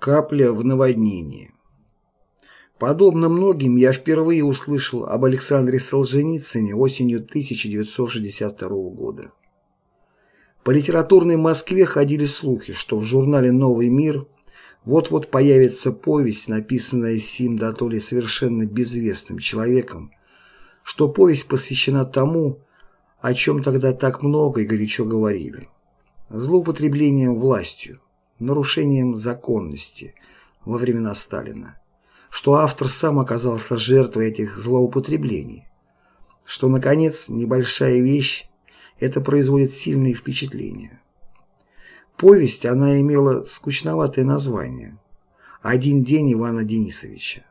Капля в наводнении. Подобно многим, я впервые услышал об Александре Солженицыне осенью 1962 года. По литературной Москве ходили слухи, что в журнале «Новый мир» вот-вот появится повесть, написанная сим ли совершенно безвестным человеком, что повесть посвящена тому, о чем тогда так много и горячо говорили – злоупотреблением властью, нарушением законности во времена Сталина, что автор сам оказался жертвой этих злоупотреблений, что, наконец, небольшая вещь это производит сильные впечатления. Повесть, она имела скучноватое название «Один день Ивана Денисовича».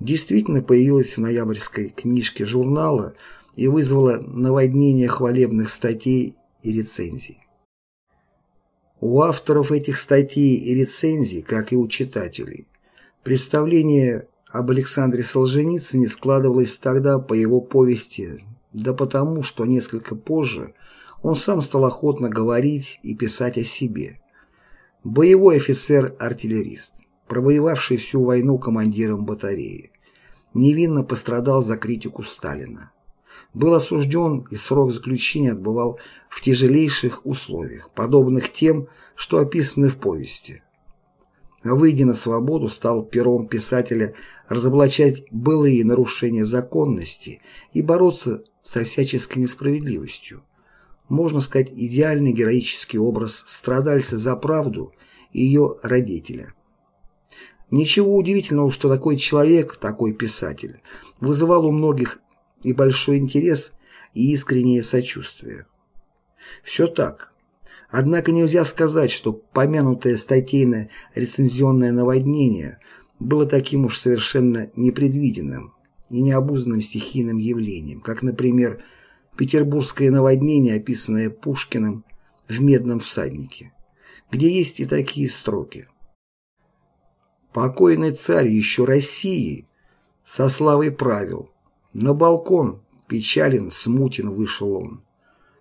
Действительно появилась в ноябрьской книжке журнала и вызвала наводнение хвалебных статей и рецензий. У авторов этих статей и рецензий, как и у читателей, представление об Александре Солженицыне складывалось тогда по его повести, да потому, что несколько позже он сам стал охотно говорить и писать о себе. Боевой офицер-артиллерист, провоевавший всю войну командиром батареи, невинно пострадал за критику Сталина был осужден и срок заключения отбывал в тяжелейших условиях, подобных тем, что описаны в повести. Выйдя на свободу, стал пером писателя разоблачать былые нарушения законности и бороться со всяческой несправедливостью. Можно сказать, идеальный героический образ страдальца за правду и ее родителя. Ничего удивительного, что такой человек, такой писатель, вызывал у многих и большой интерес, и искреннее сочувствие. Все так. Однако нельзя сказать, что помянутое статейное рецензионное наводнение было таким уж совершенно непредвиденным и необузданным стихийным явлением, как, например, петербургское наводнение, описанное Пушкиным в «Медном всаднике», где есть и такие строки. «Покойный царь еще России со славой правил, на балкон, печален, смутен вышел он.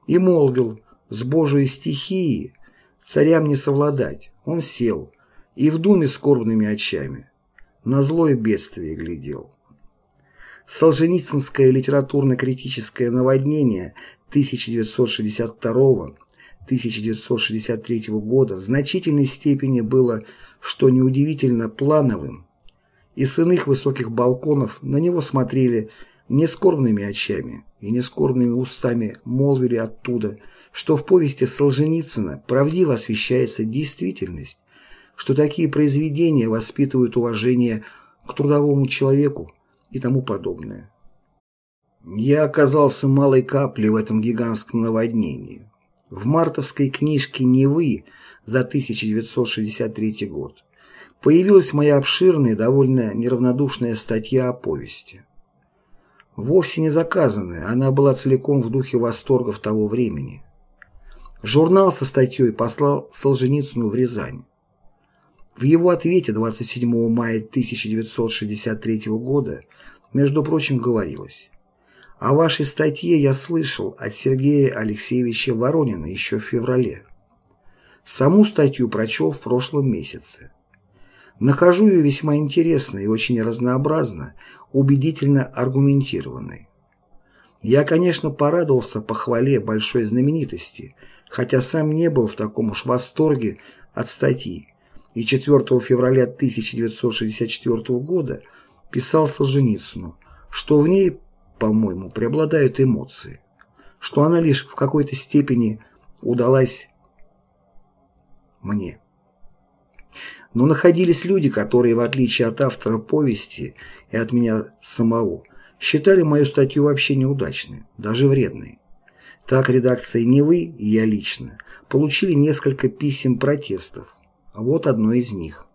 И молвил, с Божией стихией царям не совладать. Он сел и в думе скорбными очами на злое бедствие глядел. Солженицынское литературно-критическое наводнение 1962-1963 года в значительной степени было, что неудивительно, плановым, и с иных высоких балконов на него смотрели не скорбными очами и не скорбными устами молвили оттуда, что в повести Солженицына правдиво освещается действительность, что такие произведения воспитывают уважение к трудовому человеку и тому подобное. Я оказался малой каплей в этом гигантском наводнении. В мартовской книжке «Невы» за 1963 год появилась моя обширная, довольно неравнодушная статья о повести вовсе не заказанная, она была целиком в духе восторгов того времени. Журнал со статьей послал Солженицыну в Рязань. В его ответе 27 мая 1963 года, между прочим, говорилось «О вашей статье я слышал от Сергея Алексеевича Воронина еще в феврале. Саму статью прочел в прошлом месяце. Нахожу ее весьма интересной и очень разнообразно, убедительно аргументированной. Я, конечно, порадовался похвале большой знаменитости, хотя сам не был в таком уж восторге от статьи, и 4 февраля 1964 года писал Солженицыну, что в ней, по-моему, преобладают эмоции, что она лишь в какой-то степени удалась мне. Но находились люди, которые, в отличие от автора повести и от меня самого, считали мою статью вообще неудачной, даже вредной. Так редакция «Невы» и я лично получили несколько писем протестов. Вот одно из них.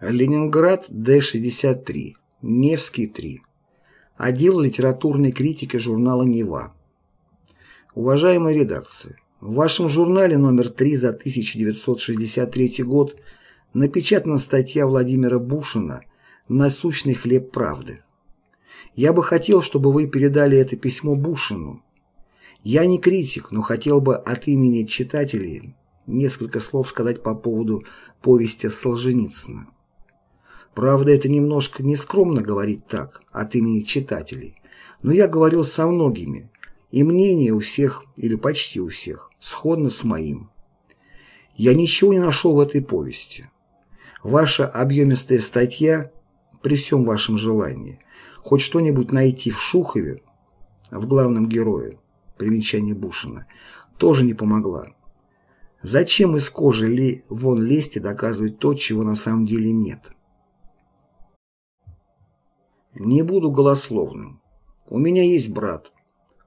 Ленинград, Д-63, Невский, 3. Отдел литературной критики журнала «Нева». Уважаемая редакция, в вашем журнале номер 3 за 1963 год – напечатана статья Владимира Бушина «Насущный хлеб правды». Я бы хотел, чтобы вы передали это письмо Бушину. Я не критик, но хотел бы от имени читателей несколько слов сказать по поводу повести Солженицына. Правда, это немножко нескромно говорить так от имени читателей, но я говорил со многими, и мнение у всех, или почти у всех, сходно с моим. Я ничего не нашел в этой повести. Ваша объемистая статья, при всем вашем желании, хоть что-нибудь найти в Шухове, в главном герое, примечание Бушина, тоже не помогла. Зачем из кожи ли, вон лезть и доказывать то, чего на самом деле нет? Не буду голословным. У меня есть брат.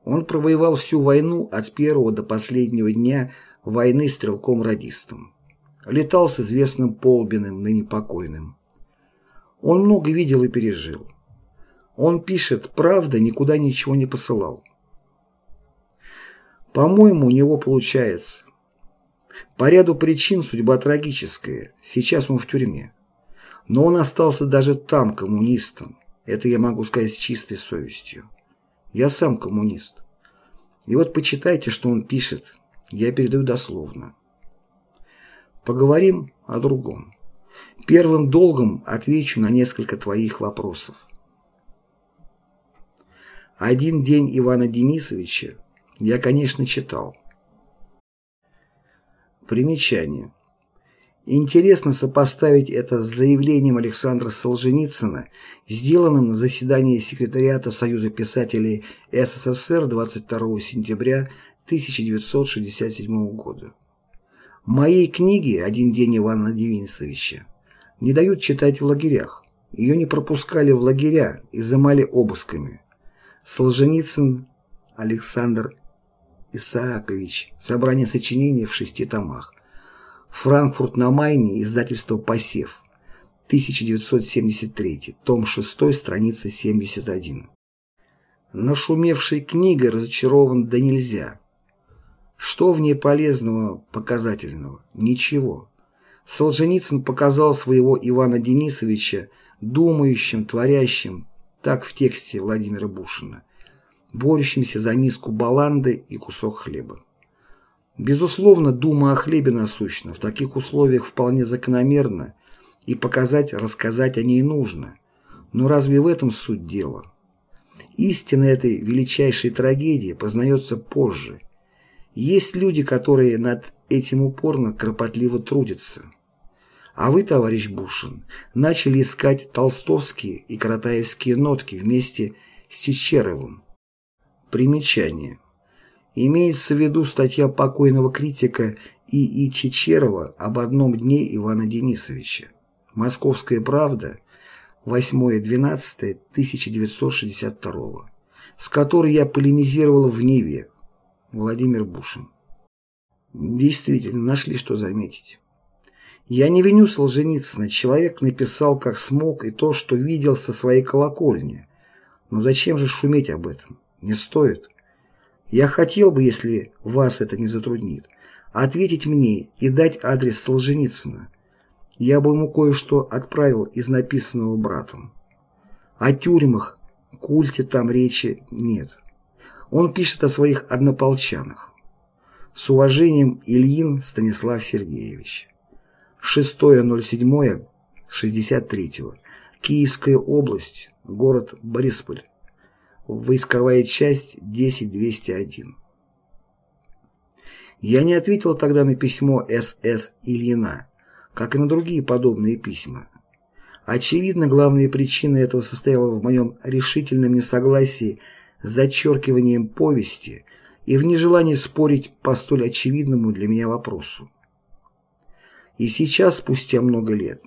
Он провоевал всю войну от первого до последнего дня войны стрелком-радистом. Летал с известным Полбиным, ныне покойным. Он много видел и пережил. Он пишет, правда, никуда ничего не посылал. По-моему, у него получается. По ряду причин судьба трагическая, сейчас он в тюрьме. Но он остался даже там коммунистом, это я могу сказать с чистой совестью. Я сам коммунист. И вот почитайте, что он пишет, я передаю дословно. Поговорим о другом. Первым долгом отвечу на несколько твоих вопросов. Один день Ивана Денисовича я, конечно, читал. Примечание. Интересно сопоставить это с заявлением Александра Солженицына, сделанным на заседании секретариата Союза писателей СССР 22 сентября 1967 года. Моей книге «Один день Ивана Денисовича» не дают читать в лагерях. Ее не пропускали в лагеря и замали обысками. Солженицын Александр Исаакович. Собрание сочинений в шести томах. Франкфурт на Майне. Издательство «Посев». 1973. Том 6. Страница 71. Нашумевшей книгой разочарован да нельзя. Что в ней полезного, показательного? Ничего. Солженицын показал своего Ивана Денисовича думающим, творящим, так в тексте Владимира Бушина, борющимся за миску баланды и кусок хлеба. Безусловно, дума о хлебе насущна в таких условиях вполне закономерна, и показать, рассказать о ней нужно. Но разве в этом суть дела? Истина этой величайшей трагедии познается позже. Есть люди, которые над этим упорно, кропотливо трудятся. А вы, товарищ Бушин, начали искать толстовские и каратаевские нотки вместе с Чечеровым. Примечание. Имеется в виду статья покойного критика И.И. Чечерова об одном дне Ивана Денисовича. Московская правда, 8.12.1962, с которой я полемизировал в Ниве. Владимир Бушин. Действительно, нашли что заметить. Я не виню Солженицына, человек написал как смог и то, что видел со своей колокольни. Но зачем же шуметь об этом? Не стоит. Я хотел бы, если вас это не затруднит, ответить мне и дать адрес Солженицына. Я бы ему кое-что отправил из написанного братом. О тюрьмах, культе там речи нет. Он пишет о своих однополчанах. С уважением, Ильин Станислав Сергеевич. 6.07.63. Киевская область, город Борисполь. Войсковая часть 10201. Я не ответил тогда на письмо СС Ильина, как и на другие подобные письма. Очевидно, главная причина этого состояла в моем решительном несогласии с зачеркиванием повести и в нежелании спорить по столь очевидному для меня вопросу. И сейчас, спустя много лет,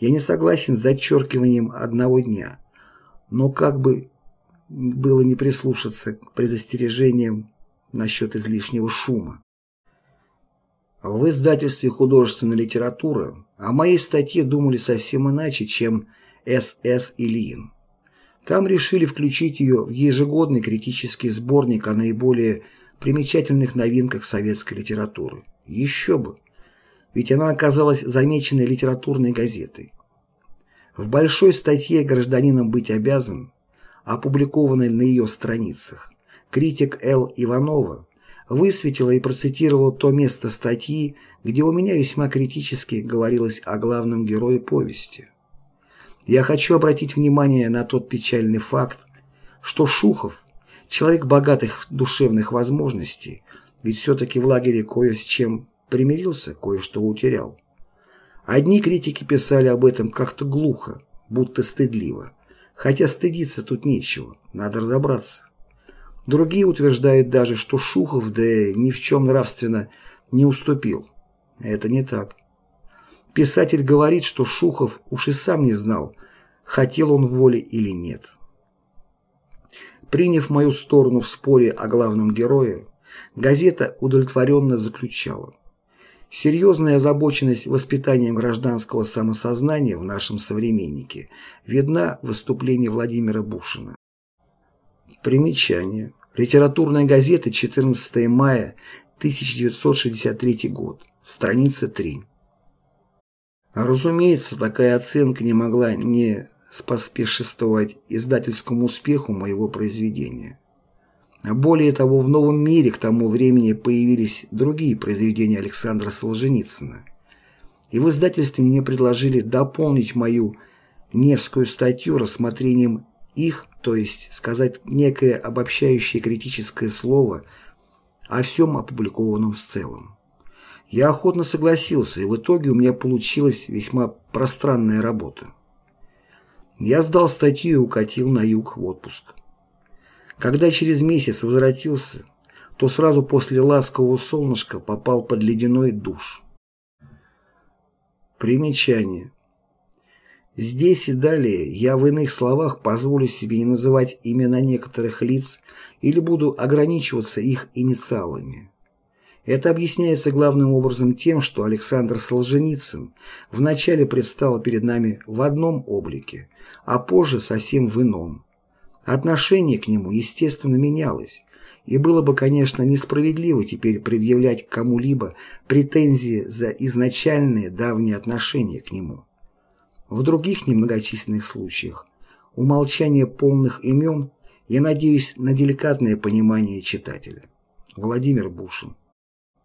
я не согласен с зачеркиванием одного дня, но как бы было не прислушаться к предостережениям насчет излишнего шума. В издательстве «Художественная литература» о моей статье думали совсем иначе, чем С.С. Ильин. Там решили включить ее в ежегодный критический сборник о наиболее примечательных новинках советской литературы. Еще бы! ведь она оказалась замеченной литературной газетой. В большой статье «Гражданином быть обязан», опубликованной на ее страницах, критик Л. Иванова высветила и процитировала то место статьи, где у меня весьма критически говорилось о главном герое повести. Я хочу обратить внимание на тот печальный факт, что Шухов, человек богатых душевных возможностей, ведь все-таки в лагере кое с чем примирился, кое-что утерял. Одни критики писали об этом как-то глухо, будто стыдливо, хотя стыдиться тут нечего, надо разобраться. Другие утверждают даже, что Шухов да ни в чем нравственно не уступил. Это не так. Писатель говорит, что Шухов уж и сам не знал, хотел он воли или нет. Приняв мою сторону в споре о главном герое, газета удовлетворенно заключала. Серьезная озабоченность воспитанием гражданского самосознания в нашем современнике видна в выступлении Владимира Бушина. Примечание. Литературная газета, 14 мая 1963 год. Страница 3. Разумеется, такая оценка не могла не споспешествовать издательскому успеху моего произведения. Более того, в новом мире к тому времени появились другие произведения Александра Солженицына. И в издательстве мне предложили дополнить мою Невскую статью рассмотрением их, то есть сказать некое обобщающее критическое слово о всем опубликованном в целом. Я охотно согласился, и в итоге у меня получилась весьма пространная работа. Я сдал статью и укатил на юг в отпуск. Когда через месяц возвратился, то сразу после ласкового солнышка попал под ледяной душ. Примечание. Здесь и далее я в иных словах позволю себе не называть имена некоторых лиц или буду ограничиваться их инициалами. Это объясняется главным образом тем, что Александр Солженицын вначале предстал перед нами в одном облике, а позже совсем в ином. Отношение к нему, естественно, менялось, и было бы, конечно, несправедливо теперь предъявлять кому-либо претензии за изначальные давние отношения к нему. В других немногочисленных случаях умолчание полных имен я надеюсь на деликатное понимание читателя. Владимир Бушин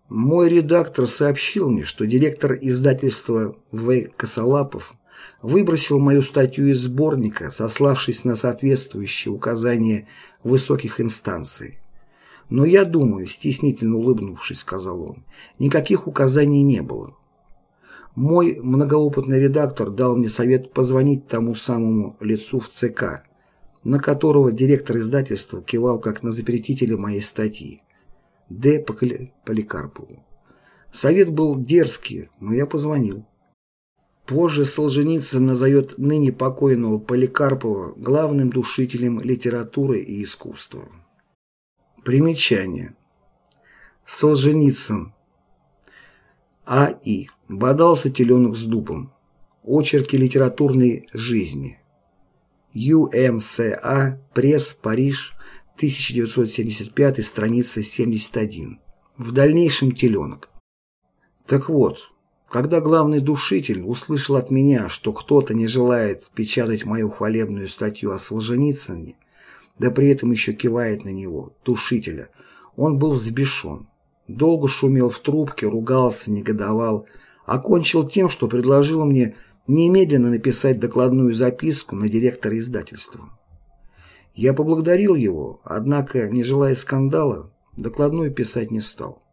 мой редактор сообщил мне, что директор издательства В. Косолапов выбросил мою статью из сборника, сославшись на соответствующие указания высоких инстанций. Но я думаю, стеснительно улыбнувшись, сказал он, никаких указаний не было. Мой многоопытный редактор дал мне совет позвонить тому самому лицу в ЦК, на которого директор издательства кивал как на запретителя моей статьи. Д. Поликарпову. Совет был дерзкий, но я позвонил. Позже Солженицын назовет ныне покойного Поликарпова главным душителем литературы и искусства. Примечание. Солженицын. А.И. Бодался теленок с дубом. Очерки литературной жизни. ЮМСА. Пресс. Париж. 1975, страница 71. В дальнейшем теленок. Так вот, когда главный душитель услышал от меня, что кто-то не желает печатать мою хвалебную статью о Солженицыне, да при этом еще кивает на него, душителя, он был взбешен. Долго шумел в трубке, ругался, негодовал, окончил тем, что предложил мне немедленно написать докладную записку на директора издательства. Я поблагодарил его, однако, не желая скандала, докладную писать не стал.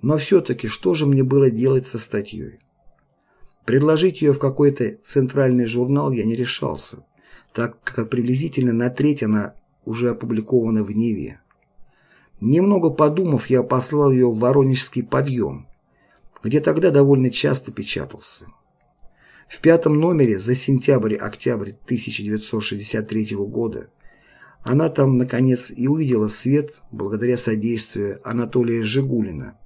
Но все-таки что же мне было делать со статьей? Предложить ее в какой-то центральный журнал я не решался, так как приблизительно на треть она уже опубликована в Неве. Немного подумав, я послал ее в Воронежский подъем, где тогда довольно часто печатался. В пятом номере за сентябрь-октябрь 1963 года она там, наконец, и увидела свет благодаря содействию Анатолия Жигулина,